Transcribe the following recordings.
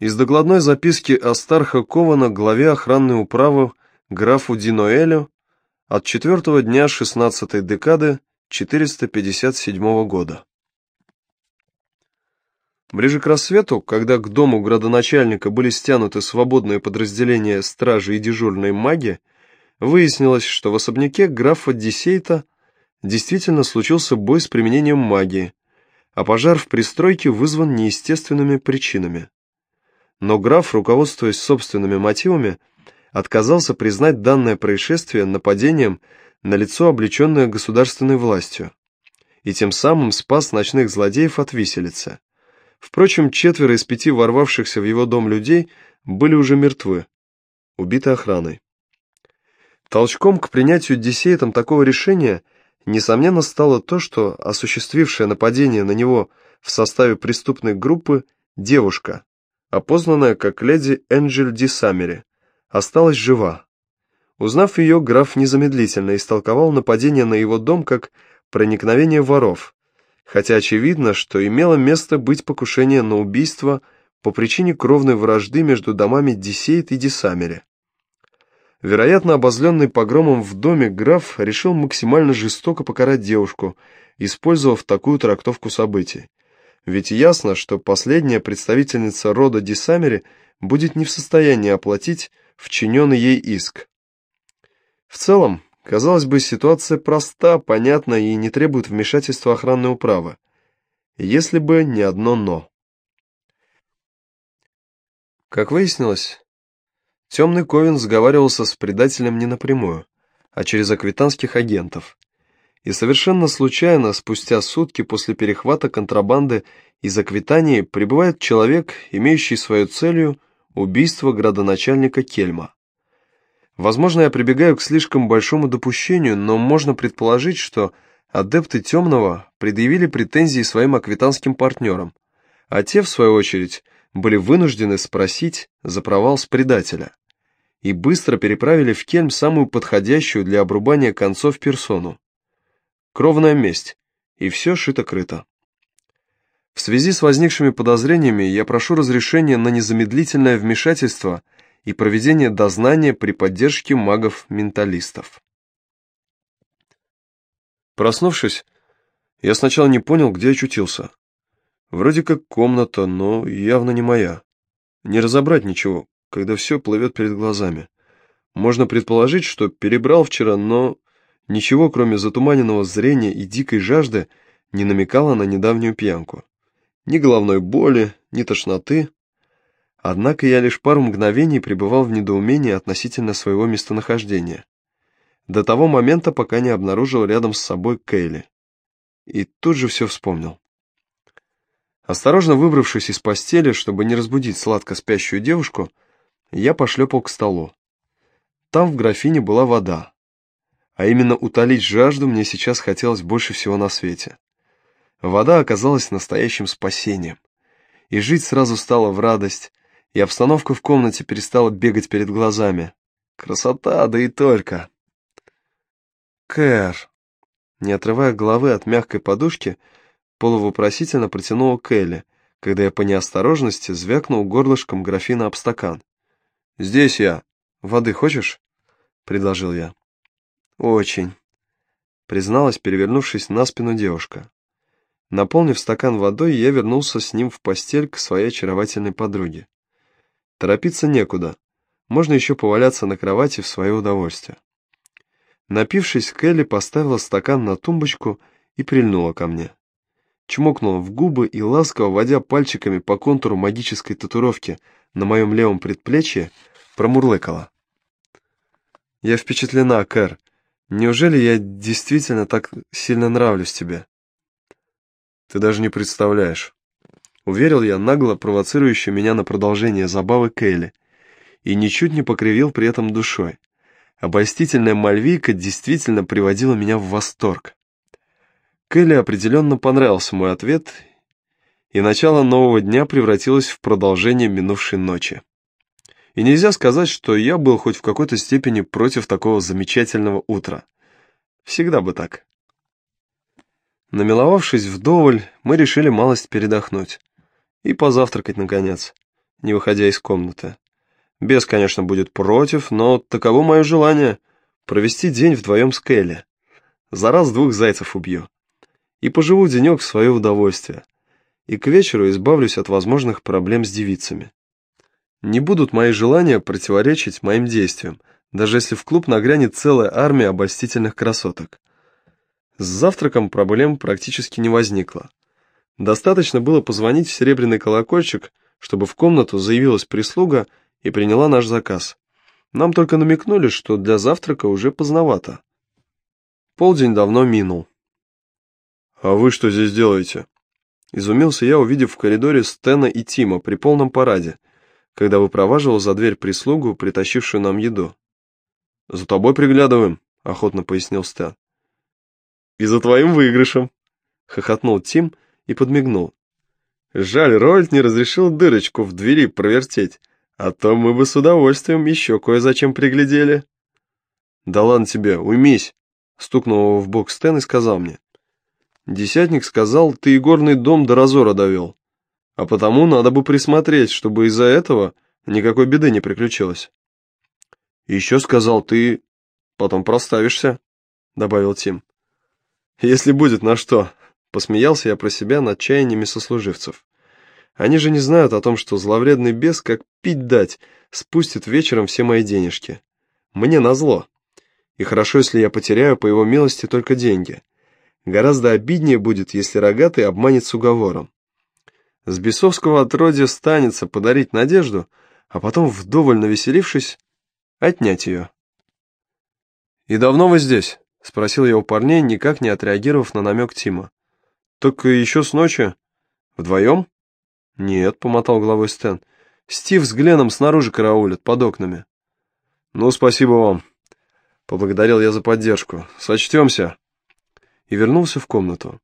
Из докладной записки Астарха Кована главе охранной управы графу Диноэлю от четвертого дня 16 декады 457 года. Ближе к рассвету, когда к дому градоначальника были стянуты свободные подразделения стражи и дежурной маги, выяснилось, что в особняке графа Дисейта действительно случился бой с применением магии, а пожар в пристройке вызван неестественными причинами но граф, руководствуясь собственными мотивами, отказался признать данное происшествие нападением на лицо, облеченное государственной властью, и тем самым спас ночных злодеев от виселицы. Впрочем, четверо из пяти ворвавшихся в его дом людей были уже мертвы, убиты охраной. Толчком к принятию Десейтом такого решения, несомненно, стало то, что осуществившее нападение на него в составе преступной группы девушка, опознанная как леди Энджель Ди Саммери, осталась жива. Узнав ее, граф незамедлительно истолковал нападение на его дом как проникновение воров, хотя очевидно, что имело место быть покушение на убийство по причине кровной вражды между домами Дисейт и Дисамери. Вероятно, обозленный погромом в доме, граф решил максимально жестоко покарать девушку, использовав такую трактовку событий. Ведь ясно, что последняя представительница рода Дисамери будет не в состоянии оплатить вчиненный ей иск. В целом, казалось бы, ситуация проста, понятна и не требует вмешательства охранной управы. Если бы не одно «но». Как выяснилось, Темный Ковен сговаривался с предателем не напрямую, а через аквитанских агентов и совершенно случайно, спустя сутки после перехвата контрабанды из Аквитании, прибывает человек, имеющий свою целью убийство градоначальника Кельма. Возможно, я прибегаю к слишком большому допущению, но можно предположить, что адепты Темного предъявили претензии своим аквитанским партнерам, а те, в свою очередь, были вынуждены спросить за провал с предателя и быстро переправили в Кельм самую подходящую для обрубания концов персону Кровная месть. И все шито-крыто. В связи с возникшими подозрениями я прошу разрешения на незамедлительное вмешательство и проведение дознания при поддержке магов-менталистов. Проснувшись, я сначала не понял, где очутился. Вроде как комната, но явно не моя. Не разобрать ничего, когда все плывет перед глазами. Можно предположить, что перебрал вчера, но Ничего, кроме затуманенного зрения и дикой жажды, не намекало на недавнюю пьянку. Ни головной боли, ни тошноты. Однако я лишь пару мгновений пребывал в недоумении относительно своего местонахождения. До того момента, пока не обнаружил рядом с собой Кейли. И тут же все вспомнил. Осторожно выбравшись из постели, чтобы не разбудить сладко спящую девушку, я пошлепал к столу. Там в графине была вода, а именно утолить жажду мне сейчас хотелось больше всего на свете. Вода оказалась настоящим спасением. И жить сразу стало в радость, и обстановка в комнате перестала бегать перед глазами. Красота, да и только. Кэр, не отрывая головы от мягкой подушки, полувопросительно протянула Келли, когда я по неосторожности звякнул горлышком графина об стакан. «Здесь я. Воды хочешь?» — предложил я. «Очень», — призналась, перевернувшись на спину девушка. Наполнив стакан водой, я вернулся с ним в постель к своей очаровательной подруге. Торопиться некуда, можно еще поваляться на кровати в свое удовольствие. Напившись, Келли поставила стакан на тумбочку и прильнула ко мне. Чмокнула в губы и, ласково водя пальчиками по контуру магической татуировки на моем левом предплечье, промурлыкала. «Я впечатлена, Кэр. Неужели я действительно так сильно нравлюсь тебе? Ты даже не представляешь. Уверил я нагло провоцирующую меня на продолжение забавы Кейли и ничуть не покривил при этом душой. Обольстительная мальвийка действительно приводила меня в восторг. Келли определенно понравился мой ответ, и начало нового дня превратилось в продолжение минувшей ночи. И нельзя сказать, что я был хоть в какой-то степени против такого замечательного утра. Всегда бы так. Намиловавшись вдоволь, мы решили малость передохнуть. И позавтракать, наконец. не выходя из комнаты. Бес, конечно, будет против, но таково мое желание — провести день вдвоем с Келли. За раз двух зайцев убью. И поживу денек в свое удовольствие. И к вечеру избавлюсь от возможных проблем с девицами. Не будут мои желания противоречить моим действиям, даже если в клуб нагрянет целая армия обольстительных красоток. С завтраком проблем практически не возникло. Достаточно было позвонить в серебряный колокольчик, чтобы в комнату заявилась прислуга и приняла наш заказ. Нам только намекнули, что для завтрака уже поздновато. Полдень давно минул. «А вы что здесь делаете?» Изумился я, увидев в коридоре Стена и Тима при полном параде, когда выпроваживал за дверь прислугу, притащившую нам еду. «За тобой приглядываем», — охотно пояснил Стэн. «И за твоим выигрышем», — хохотнул Тим и подмигнул. «Жаль, Рольд не разрешил дырочку в двери провертеть, а то мы бы с удовольствием еще кое-зачем приглядели». «Да ладно тебе, уймись», — стукнул его в бок Стэн и сказал мне. «Десятник сказал, ты игорный дом до разора довел, а потому надо бы присмотреть, чтобы из-за этого никакой беды не приключилось». «Еще сказал, ты потом проставишься», — добавил Тим. «Если будет на что», — посмеялся я про себя над чаяниями сослуживцев. «Они же не знают о том, что зловредный бес, как пить дать, спустит вечером все мои денежки. Мне назло. И хорошо, если я потеряю по его милости только деньги. Гораздо обиднее будет, если рогатый обманет с уговором. С бесовского отродья станется подарить надежду, а потом, вдоволь навеселившись, отнять ее. «И давно вы здесь?» — спросил я у парней, никак не отреагировав на намек Тима. «Только еще с ночи? Вдвоем?» «Нет», — помотал головой Стэн. «Стив с Гленом снаружи караулят, под окнами». «Ну, спасибо вам», — поблагодарил я за поддержку. «Сочтемся». И вернулся в комнату,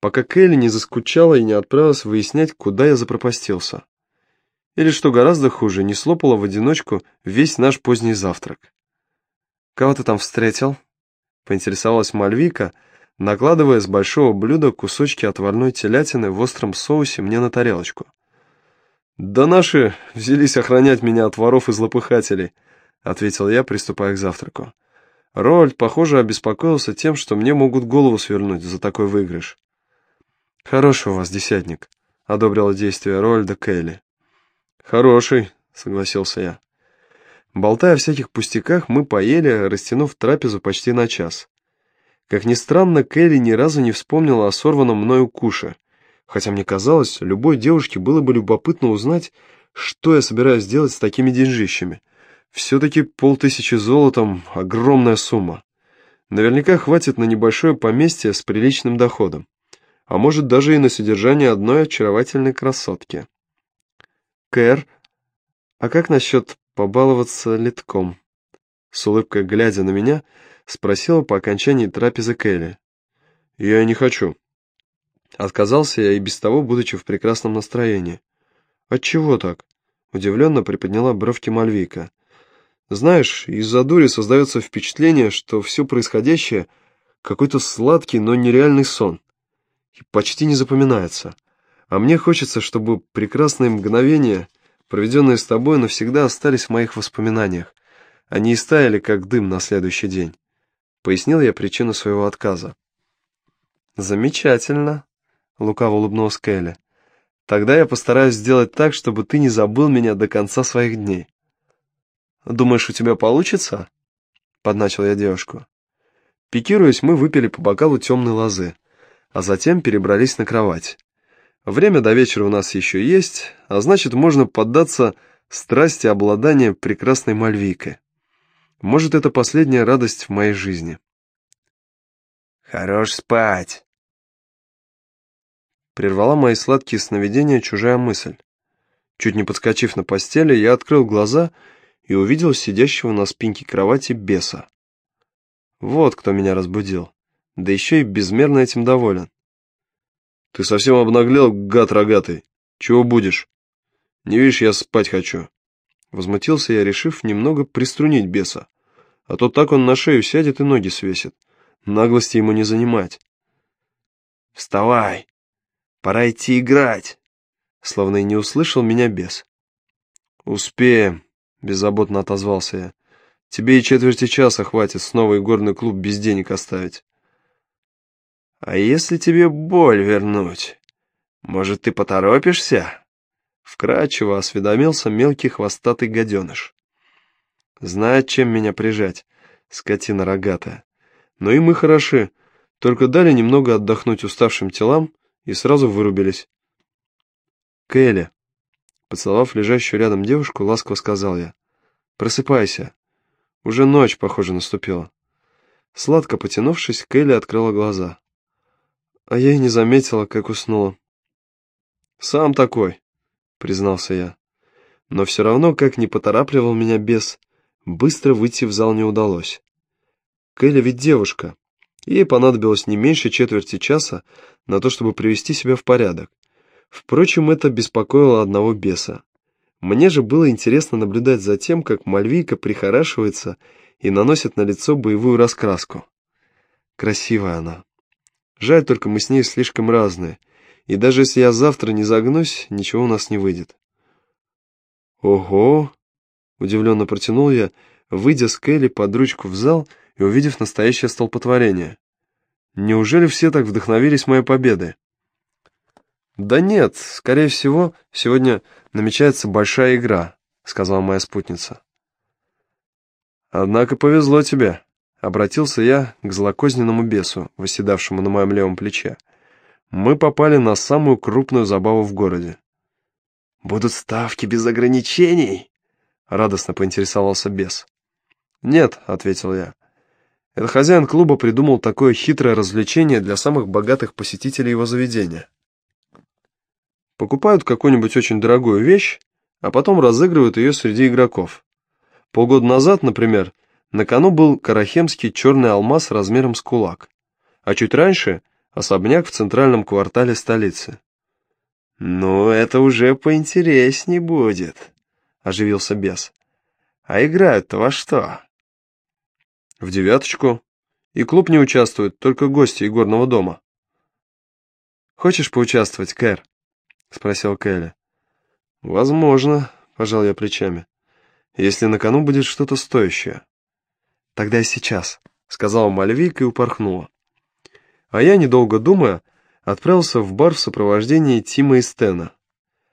пока Келли не заскучала и не отправилась выяснять, куда я запропастился. Или, что гораздо хуже, не слопала в одиночку весь наш поздний завтрак. «Кого ты там встретил?» — поинтересовалась Мальвика, накладывая с большого блюда кусочки отварной телятины в остром соусе мне на тарелочку. «Да наши взялись охранять меня от воров и злопыхателей», — ответил я, приступая к завтраку. Рольд, похоже, обеспокоился тем, что мне могут голову свернуть за такой выигрыш. «Хороший у вас десятник», — одобрила действие Рольда Келли. «Хороший», — согласился я. Болтая о всяких пустяках, мы поели, растянув трапезу почти на час. Как ни странно, Келли ни разу не вспомнила о сорванном мною куше, хотя мне казалось, любой девушке было бы любопытно узнать, что я собираюсь делать с такими деньжищами. Все-таки полтысячи золотом — огромная сумма. Наверняка хватит на небольшое поместье с приличным доходом, а может даже и на содержание одной очаровательной красотки. Кэр, а как насчет побаловаться литком?» С улыбкой глядя на меня, спросила по окончании трапезы Келли. «Я не хочу». Отказался я и без того, будучи в прекрасном настроении. «Отчего так?» Удивленно приподняла бровки Мальвика. «Знаешь, из-за дури создается впечатление, что все происходящее — какой-то сладкий, но нереальный сон. Почти не запоминается. А мне хочется, чтобы прекрасные мгновения, проведенные с тобой, навсегда остались в моих воспоминаниях. Они и стаяли, как дым на следующий день. Пояснил я причину своего отказа. «Замечательно», — лукаво улыбнулась Келли. «Тогда я постараюсь сделать так, чтобы ты не забыл меня до конца своих дней». «Думаешь, у тебя получится?» — подначил я девушку. Пикируясь, мы выпили по бокалу темной лозы, а затем перебрались на кровать. Время до вечера у нас еще есть, а значит, можно поддаться страсти обладания прекрасной Мальвикой. Может, это последняя радость в моей жизни. «Хорош спать!» Прервала мои сладкие сновидения чужая мысль. Чуть не подскочив на постели, я открыл глаза и увидел сидящего на спинке кровати беса. Вот кто меня разбудил, да еще и безмерно этим доволен. Ты совсем обнаглел, гад рогатый. Чего будешь? Не видишь, я спать хочу. Возмутился я, решив немного приструнить беса. А то так он на шею сядет и ноги свесит. Наглости ему не занимать. Вставай, пора идти играть. Словно и не услышал меня бес. «Успеем», — беззаботно отозвался я. «Тебе и четверти часа хватит снова игорный клуб без денег оставить». «А если тебе боль вернуть, может, ты поторопишься?» Вкрадчиво осведомился мелкий хвостатый гаденыш. Знает, чем меня прижать, скотина рогатая. Но и мы хороши, только дали немного отдохнуть уставшим телам и сразу вырубились. Келли, поцеловав лежащую рядом девушку, ласково сказал я. Просыпайся. Уже ночь, похоже, наступила. Сладко потянувшись, Келли открыла глаза. А я и не заметила, как уснула. «Сам такой», — признался я. Но все равно, как не поторапливал меня бес, быстро выйти в зал не удалось. Кэлли ведь девушка. Ей понадобилось не меньше четверти часа на то, чтобы привести себя в порядок. Впрочем, это беспокоило одного беса. Мне же было интересно наблюдать за тем, как Мальвийка прихорашивается и наносит на лицо боевую раскраску. Красивая она. Жаль только мы с ней слишком разные, и даже если я завтра не загнусь, ничего у нас не выйдет. «Ого!» — удивленно протянул я, выйдя с Келли под ручку в зал и увидев настоящее столпотворение. Неужели все так вдохновились моей победой? «Да нет, скорее всего, сегодня намечается большая игра», — сказала моя спутница. «Однако повезло тебе», — обратился я к злокозненному бесу, восседавшему на моем левом плече. «Мы попали на самую крупную забаву в городе». «Будут ставки без ограничений?» — радостно поинтересовался бес. «Нет», — ответил я. Это хозяин клуба придумал такое хитрое развлечение для самых богатых посетителей его заведения. Покупают какую-нибудь очень дорогую вещь, а потом разыгрывают ее среди игроков. Полгода назад, например, на кону был карахемский черный алмаз размером с кулак, а чуть раньше – особняк в центральном квартале столицы. «Ну, это уже поинтересней будет», – оживился бес. «А играют-то во что?» В девяточку. И клуб не участвует, только гости игорного дома. «Хочешь поучаствовать, Кэр?» — спросил Кэлли. «Возможно», — пожал я плечами, — «если на кону будет что-то стоящее». «Тогда и сейчас», — сказала Мальвик и упорхнула. А я, недолго думая, отправился в бар в сопровождении Тима и Стена.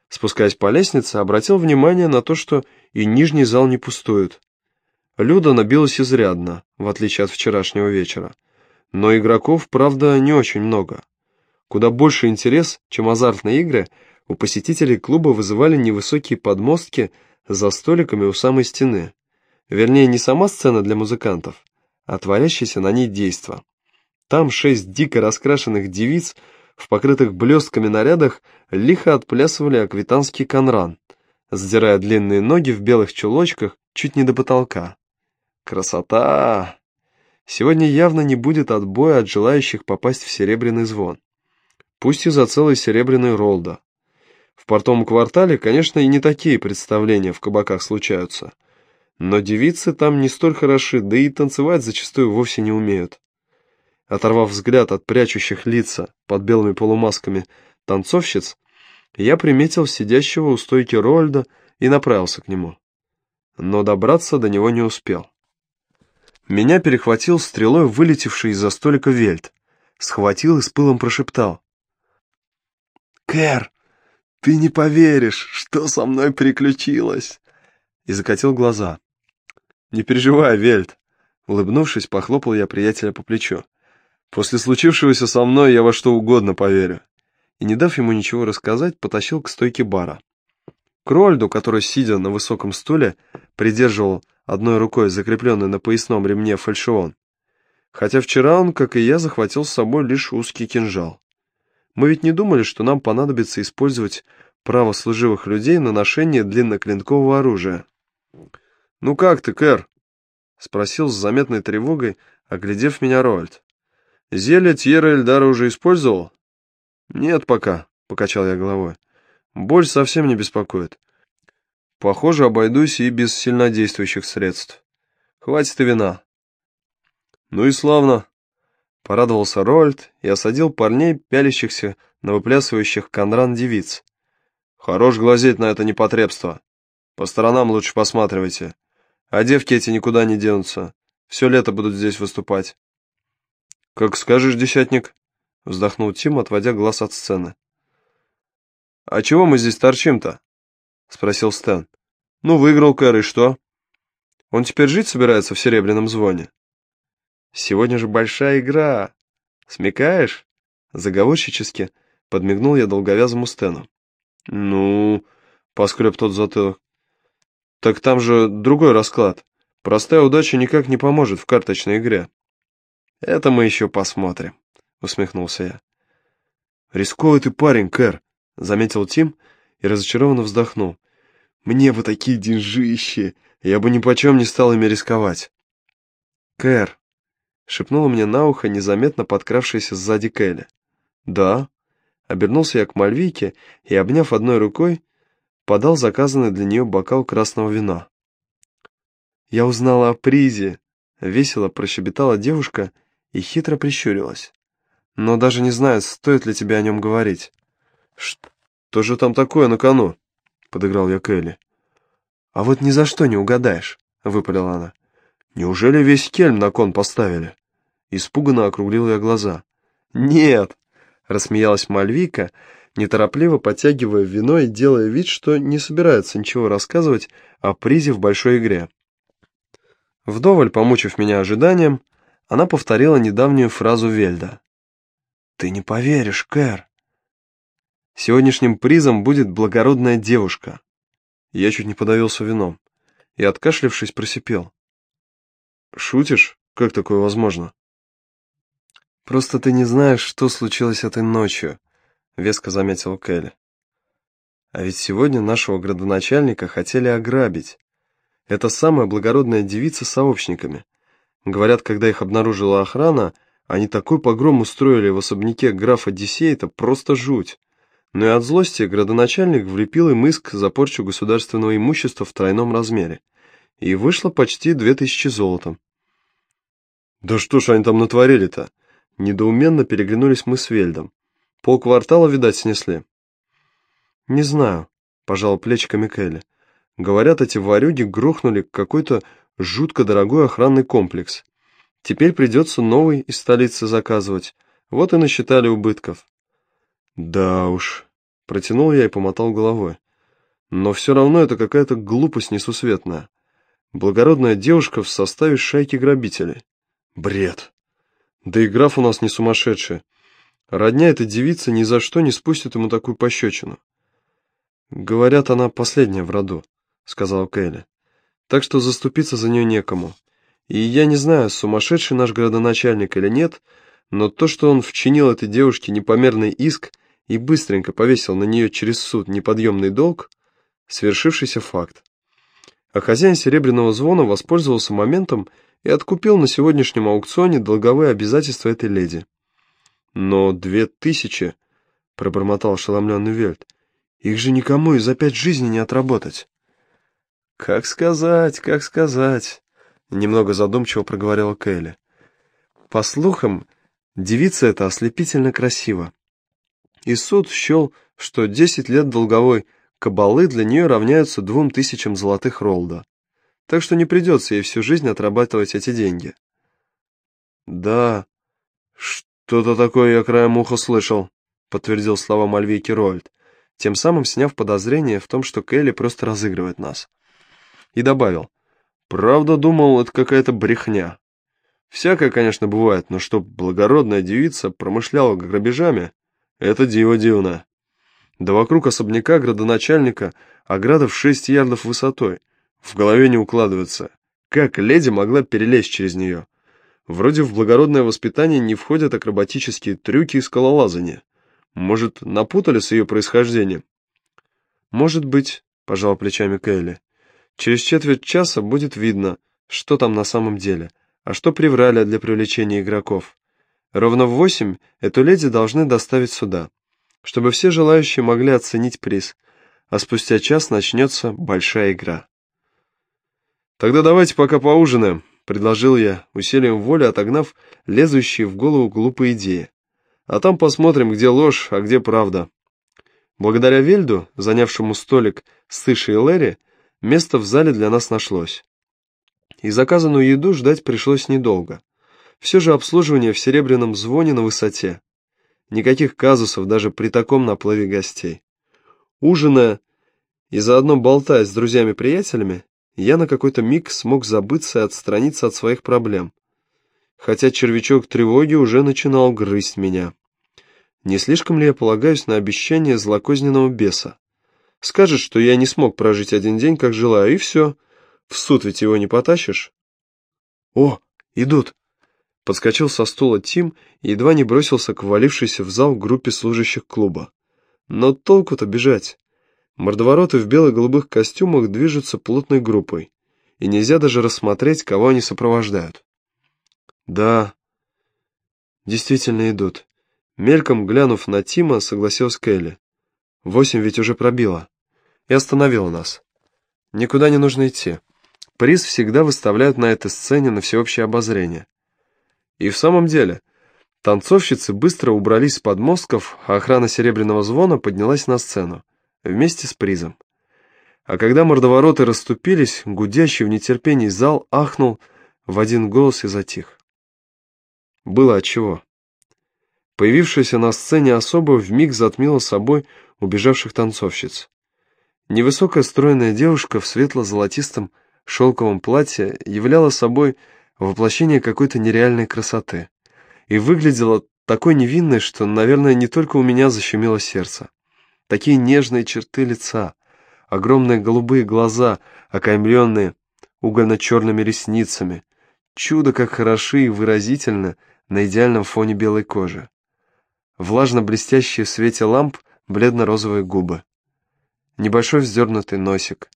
Спускаясь по лестнице, обратил внимание на то, что и нижний зал не пустует. Люда набилась изрядно, в отличие от вчерашнего вечера. Но игроков, правда, не очень много. Куда больше интерес, чем азартные игры, у посетителей клуба вызывали невысокие подмостки за столиками у самой стены. Вернее, не сама сцена для музыкантов, а творящееся на ней действо. Там шесть дико раскрашенных девиц в покрытых блестками нарядах лихо отплясывали аквитанский канран, задирая длинные ноги в белых чулочках чуть не до потолка. Красота! Сегодня явно не будет отбоя от желающих попасть в серебряный звон. Пусть и за целый серебряный ролда. В портовом квартале, конечно, и не такие представления в кабаках случаются. Но девицы там не столь хороши, да и танцевать зачастую вовсе не умеют. Оторвав взгляд от прячущих лица под белыми полумасками танцовщиц, я приметил сидящего у стойки Рольда и направился к нему. Но добраться до него не успел. Меня перехватил стрелой вылетевший из-за столика Вельт. Схватил и с пылом прошептал. «Кэр, ты не поверишь, что со мной приключилось!» И закатил глаза. «Не переживай, Вельт!» Улыбнувшись, похлопал я приятеля по плечу. «После случившегося со мной я во что угодно поверю». И, не дав ему ничего рассказать, потащил к стойке бара. Крольду, который, сидя на высоком стуле, придерживал одной рукой закрепленный на поясном ремне фальшион. Хотя вчера он, как и я, захватил с собой лишь узкий кинжал. Мы ведь не думали, что нам понадобится использовать право служивых людей на ношение длинноклинкового оружия. «Ну как ты, Кэр?» — спросил с заметной тревогой, оглядев меня Роальд. «Зелье Тьера Эльдара уже использовал?» «Нет пока», — покачал я головой. «Боль совсем не беспокоит. Похоже, обойдусь и без сильнодействующих средств. Хватит и вина. Ну и славно. Порадовался Рольд и осадил парней, пялящихся на выплясывающих конран девиц. Хорош глазеть на это непотребство. По сторонам лучше посматривайте. А девки эти никуда не денутся. Все лето будут здесь выступать. Как скажешь, десятник, вздохнул Тим, отводя глаз от сцены. А чего мы здесь торчим-то? Спросил Стэн. Ну, выиграл Кэр, и что? Он теперь жить собирается в серебряном звоне? Сегодня же большая игра. Смекаешь? Заговорщически подмигнул я долговязому Стэну. Ну, поскреб тот затылок. Так там же другой расклад. Простая удача никак не поможет в карточной игре. Это мы еще посмотрим, усмехнулся я. Рисковый ты парень, Кэр, заметил Тим и разочарованно вздохнул. Мне бы такие деньжищи, я бы ни почем не стал ими рисковать. Кэр, шепнула мне на ухо незаметно подкравшаяся сзади Келли. Да, обернулся я к Мальвике и, обняв одной рукой, подал заказанный для нее бокал красного вина. «Я узнала о призе», — весело прощебетала девушка и хитро прищурилась. «Но даже не знаю, стоит ли тебе о нем говорить». «Что же там такое на кону?» — подыграл я Келли. «А вот ни за что не угадаешь», — выпалила она. «Неужели весь кельм на кон поставили?» Испуганно округлил я глаза. «Нет», — рассмеялась Мальвика, неторопливо подтягивая вино и делая вид, что не собирается ничего рассказывать о призе в большой игре. Вдоволь помучив меня ожиданием, она повторила недавнюю фразу Вельда. «Ты не поверишь, Кэр. Сегодняшним призом будет благородная девушка». Я чуть не подавился вином и, откашлившись, просипел. «Шутишь? Как такое возможно?» «Просто ты не знаешь, что случилось этой ночью», — веско заметил Келли. «А ведь сегодня нашего градоначальника хотели ограбить. Это самая благородная девица с сообщниками. Говорят, когда их обнаружила охрана, они такой погром устроили в особняке графа Дисейта, просто жуть. Но и от злости градоначальник влепил им иск за порчу государственного имущества в тройном размере. И вышло почти две тысячи золотом. «Да что ж они там натворили-то?» Недоуменно переглянулись мы с Вельдом. Полквартала, видать, снесли. «Не знаю», — пожал плечиками Келли. Говорят, эти ворюги грохнули какой-то жутко дорогой охранный комплекс. Теперь придется новый из столицы заказывать. Вот и насчитали убытков. Да уж, протянул я и помотал головой. Но все равно это какая-то глупость несусветная. Благородная девушка в составе шайки грабителей. Бред. Да и граф у нас не сумасшедший. Родня эта девица ни за что не спустит ему такую пощечину. Говорят, она последняя в роду. — сказал Келли. «Так что заступиться за нее некому. И я не знаю, сумасшедший наш градоначальник или нет, но то, что он вчинил этой девушке непомерный иск и быстренько повесил на нее через суд неподъемный долг, свершившийся факт. А хозяин Серебряного Звона воспользовался моментом и откупил на сегодняшнем аукционе долговые обязательства этой леди. «Но две тысячи», — пробормотал ошеломленный Вельт, — «их же никому и за пять жизней не отработать». «Как сказать, как сказать», — немного задумчиво проговорила Келли. «По слухам, девица эта ослепительно красива. И суд счел, что десять лет долговой кабалы для нее равняются двум тысячам золотых ролда. Так что не придется ей всю жизнь отрабатывать эти деньги». «Да, что-то такое я краем уха слышал», — подтвердил слова Мальвейки Рольд, тем самым сняв подозрение в том, что Келли просто разыгрывает нас и добавил. «Правда, думал, это какая-то брехня. Всякое, конечно, бывает, но чтоб благородная девица промышляла грабежами, это диво дивно. Да вокруг особняка градоначальника ограда в шесть ярдов высотой. В голове не укладывается. Как леди могла перелезть через нее? Вроде в благородное воспитание не входят акробатические трюки и скалолазания. Может, напутали с ее происхождением? Может быть, пожал плечами Кейли. Через четверть часа будет видно, что там на самом деле, а что приврали для привлечения игроков. Ровно в восемь эту леди должны доставить сюда, чтобы все желающие могли оценить приз, а спустя час начнется большая игра. «Тогда давайте пока поужинаем», — предложил я, усилием воли отогнав лезущие в голову глупые идеи. «А там посмотрим, где ложь, а где правда». Благодаря Вельду, занявшему столик с и Лэри, Место в зале для нас нашлось. И заказанную еду ждать пришлось недолго. Все же обслуживание в серебряном звоне на высоте. Никаких казусов даже при таком наплыве гостей. Ужиная и заодно болтая с друзьями-приятелями, я на какой-то миг смог забыться и отстраниться от своих проблем. Хотя червячок тревоги уже начинал грызть меня. Не слишком ли я полагаюсь на обещание злокозненного беса? Скажет, что я не смог прожить один день, как желаю, и все. В суд ведь его не потащишь. О, идут. Подскочил со стула Тим и едва не бросился к валившейся в зал группе служащих клуба. Но толку-то бежать. Мордовороты в бело-голубых костюмах движутся плотной группой, и нельзя даже рассмотреть, кого они сопровождают. Да, действительно идут. Мельком глянув на Тима, согласилась Келли. Восемь ведь уже пробило и остановила нас. Никуда не нужно идти. Приз всегда выставляют на этой сцене на всеобщее обозрение. И в самом деле, танцовщицы быстро убрались с подмостков, а охрана серебряного звона поднялась на сцену, вместе с призом. А когда мордовороты расступились, гудящий в нетерпении зал ахнул в один голос и затих. Было отчего. Появившаяся на сцене особа вмиг затмила собой убежавших танцовщиц. Невысокая стройная девушка в светло-золотистом шелковом платье являла собой воплощение какой-то нереальной красоты и выглядела такой невинной, что, наверное, не только у меня защемило сердце. Такие нежные черты лица, огромные голубые глаза, окаймленные угольно-черными ресницами, чудо как хороши и выразительно на идеальном фоне белой кожи. Влажно-блестящие в свете ламп бледно-розовые губы небольшой вздернутый носик,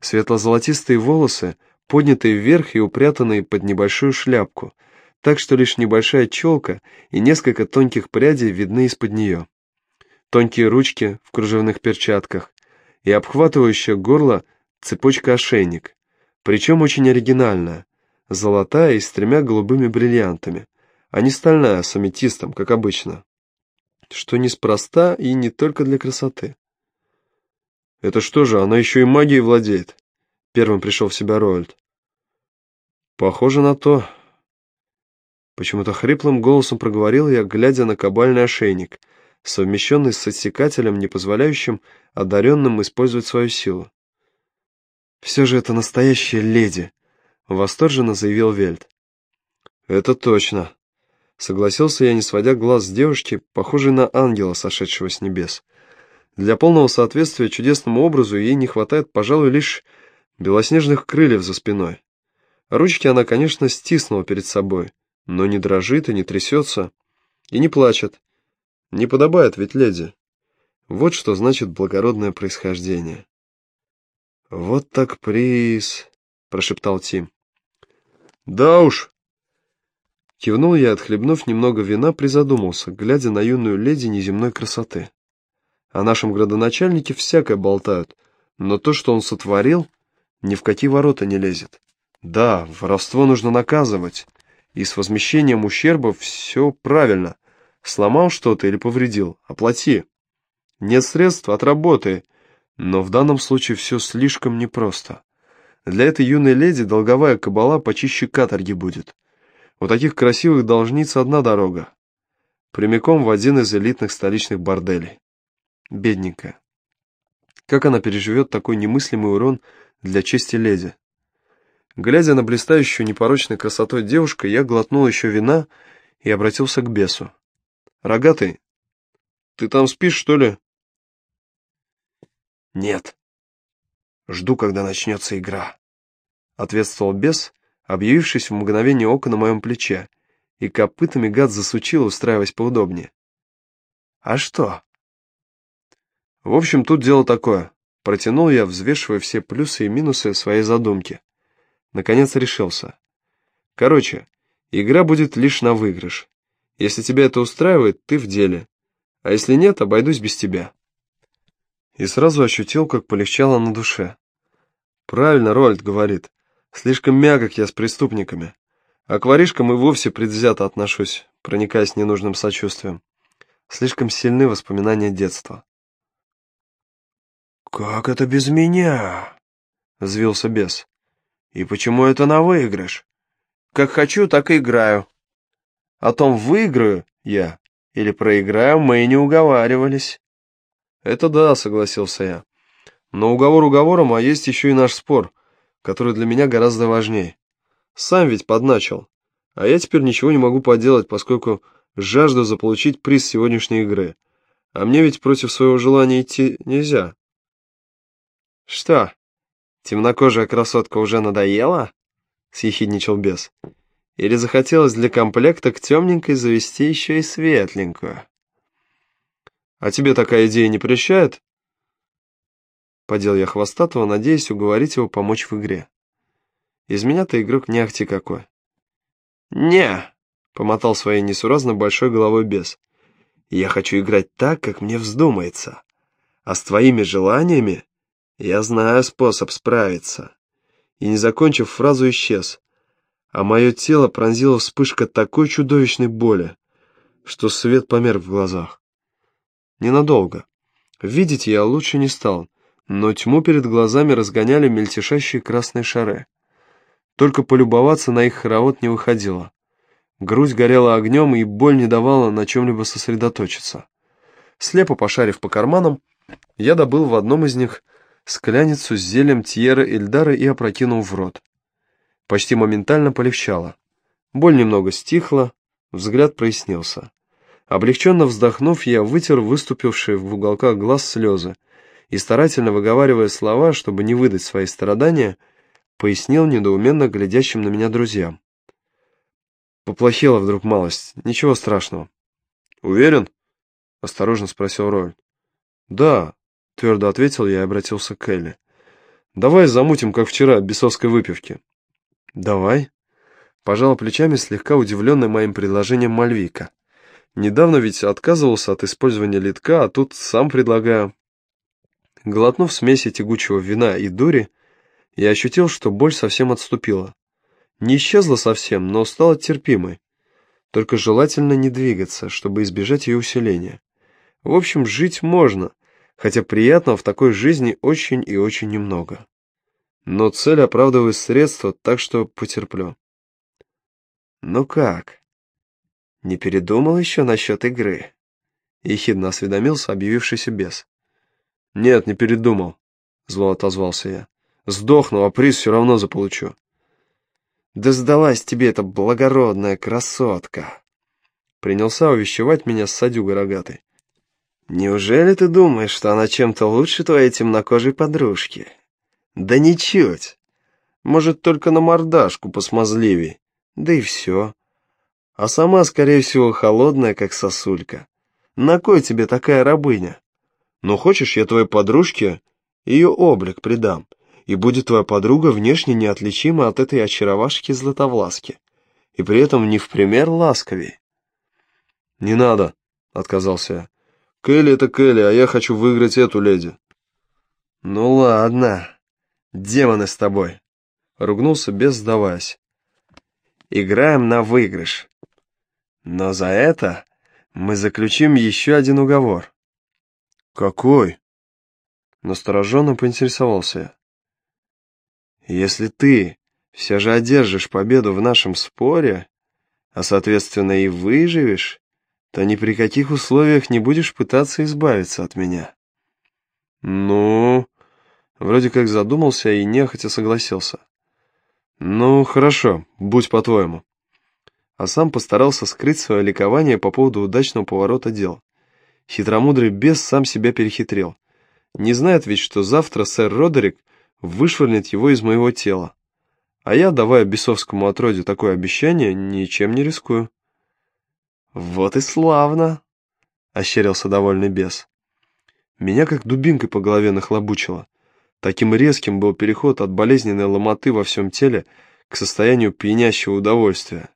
светло-золотистые волосы, поднятые вверх и упрятанные под небольшую шляпку, так что лишь небольшая челка и несколько тонких прядей видны из-под нее. Тонкие ручки в кружевных перчатках и обхватывающая горло цепочка-ошейник, причем очень оригинальная, золотая и с тремя голубыми бриллиантами, а не стальная с аметистом, как обычно. Что неспроста и не только для красоты. «Это что же, она еще и магией владеет?» Первым пришел в себя Роальд. «Похоже на то». Почему-то хриплым голосом проговорил я, глядя на кабальный ошейник, совмещенный с отсекателем, не позволяющим одаренным использовать свою силу. «Все же это настоящая леди», — восторженно заявил Вельт. «Это точно», — согласился я, не сводя глаз с девушки, похожей на ангела, сошедшего с небес. Для полного соответствия чудесному образу ей не хватает, пожалуй, лишь белоснежных крыльев за спиной. Ручки она, конечно, стиснула перед собой, но не дрожит и не трясется, и не плачет. Не подобает ведь леди. Вот что значит благородное происхождение. «Вот так приз», — прошептал Тим. «Да уж!» Кивнул я, отхлебнув немного вина, призадумался, глядя на юную леди неземной красоты. О нашем градоначальнике всякое болтают, но то, что он сотворил, ни в какие ворота не лезет. Да, воровство нужно наказывать, и с возмещением ущерба все правильно. Сломал что-то или повредил, оплати. Нет средств, отработай. Но в данном случае все слишком непросто. Для этой юной леди долговая кабала почище каторги будет. У таких красивых должниц одна дорога. Прямиком в один из элитных столичных борделей. Бедненькая. Как она переживет такой немыслимый урон для чести леди? Глядя на блистающую непорочной красотой девушку, я глотнул еще вина и обратился к бесу. «Рогатый, ты там спишь, что ли?» «Нет. Жду, когда начнется игра», — ответствовал бес, объявившись в мгновение ока на моем плече, и копытами гад засучил, устраиваясь поудобнее. «А что?» В общем, тут дело такое. Протянул я, взвешивая все плюсы и минусы своей задумки. Наконец решился. Короче, игра будет лишь на выигрыш. Если тебя это устраивает, ты в деле. А если нет, обойдусь без тебя. И сразу ощутил, как полегчало на душе. Правильно Рольд говорит. Слишком мягок я с преступниками. А к воришкам и вовсе предвзято отношусь, проникаясь ненужным сочувствием. Слишком сильны воспоминания детства. «Как это без меня?» — взвился бес. «И почему это на выигрыш? Как хочу, так и играю. О том, выиграю я или проиграю, мы и не уговаривались». «Это да», — согласился я. «Но уговор уговором, а есть еще и наш спор, который для меня гораздо важнее. Сам ведь подначил, а я теперь ничего не могу поделать, поскольку жажду заполучить приз сегодняшней игры. А мне ведь против своего желания идти нельзя». «Что, темнокожая красотка уже надоела?» — съехидничал бес. «Или захотелось для комплекта к темненькой завести еще и светленькую?» «А тебе такая идея не прельщает?» Подел я хвостатого, надеясь уговорить его помочь в игре. Из меня-то игрок не ахти какой. «Не!» — помотал своей несуразно большой головой бес. «Я хочу играть так, как мне вздумается. А с твоими желаниями я знаю способ справиться». И, не закончив фразу, исчез. А мое тело пронзила вспышка такой чудовищной боли, что свет померк в глазах. Ненадолго. Видеть я лучше не стал, но тьму перед глазами разгоняли мельтешащие красные шары. Только полюбоваться на их хоровод не выходило. Грудь горела огнем, и боль не давала на чем-либо сосредоточиться. Слепо пошарив по карманам, я добыл в одном из них скляницу с зелем Тьера Эльдара и опрокинул в рот. Почти моментально полегчало. Боль немного стихла, взгляд прояснился. Облегченно вздохнув, я вытер выступившие в уголках глаз слезы и, старательно выговаривая слова, чтобы не выдать свои страдания, пояснил недоуменно глядящим на меня друзьям. Поплохело вдруг малость, ничего страшного. «Уверен?» — осторожно спросил Ройль. «Да», — твердо ответил я и обратился к Элли. «Давай замутим, как вчера, бесовской выпивки». «Давай», — пожала плечами слегка удивленная моим предложением Мальвика. Недавно ведь отказывался от использования литка, а тут сам предлагаю. Глотнув смеси тягучего вина и дури, я ощутил, что боль совсем отступила. Не исчезла совсем, но стала терпимой. Только желательно не двигаться, чтобы избежать ее усиления. В общем, жить можно, хотя приятного в такой жизни очень и очень немного. Но цель оправдывает средства, так что потерплю. «Ну как?» «Не передумал еще насчет игры?» — ехидно осведомился объявившийся бес. «Нет, не передумал», — зло отозвался я. «Сдохну, а приз все равно заполучу». «Да сдалась тебе эта благородная красотка!» Принялся увещевать меня с садюга рогатой. «Неужели ты думаешь, что она чем-то лучше твоей темнокожей подружки?» «Да ничуть! Может, только на мордашку посмазливей, да и все а сама, скорее всего, холодная, как сосулька. На кой тебе такая рабыня? Ну, хочешь, я твоей подружке ее облик придам, и будет твоя подруга внешне неотличима от этой очаровашки Златовласки, и при этом не в пример ласковей. «Не надо», — отказался я. «Келли — это Келли, а я хочу выиграть эту леди». «Ну ладно, демоны с тобой», — ругнулся без сдаваясь. «Играем на выигрыш. Но за это мы заключим еще один уговор. Какой? Настороженно поинтересовался я. Если ты все же одержишь победу в нашем споре, а соответственно и выживешь, то ни при каких условиях не будешь пытаться избавиться от меня. Ну, вроде как задумался и нехотя согласился. Ну, хорошо, будь по-твоему а сам постарался скрыть свое ликование по поводу удачного поворота дел. Хитромудрый бес сам себя перехитрил. Не знает ведь, что завтра сэр Родерик вышвырнет его из моего тела. А я, давая бесовскому отродью такое обещание, ничем не рискую. «Вот и славно!» — ощерился довольный бес. Меня как дубинкой по голове нахлобучило. Таким резким был переход от болезненной ломоты во всем теле к состоянию пьянящего удовольствия.